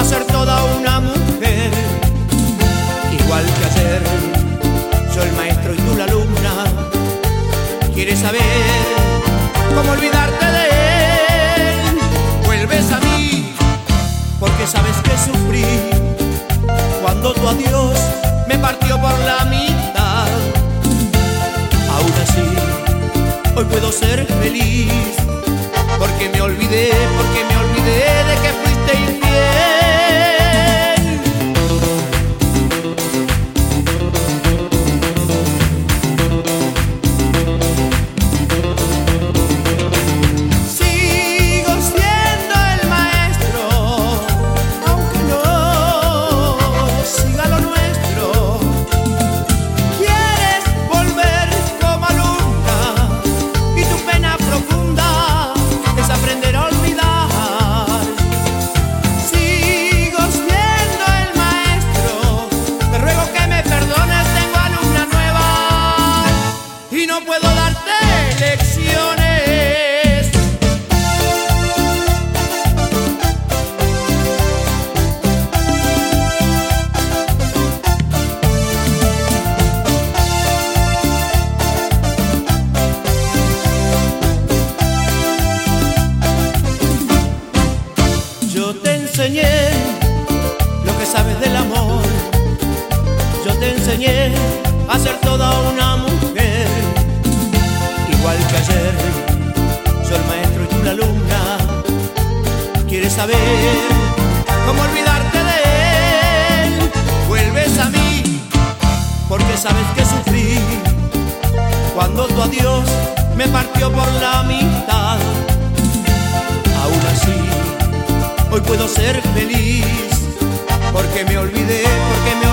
a ser toda una mujer. Igual que ayer, soy el maestro y tú la alumna. ¿Quieres saber cómo olvidarte de él? Vuelves a mí, porque sabes que sufrí cuando tu adiós me partió por la mitad. Aún así, hoy puedo ser feliz, porque me olvidé, porque me olvidé. Enseñé lo que sabes del amor. Yo te enseñé a ser toda una mujer. Igual que ayer, soy el maestro y tú la alumna. ¿Quieres saber cómo olvidarte de él? Vuelves a mí porque sabes que sufrí cuando tu adiós me partió por la mitad. Puedo ser feliz. Porque me olvidé, porque me olvidé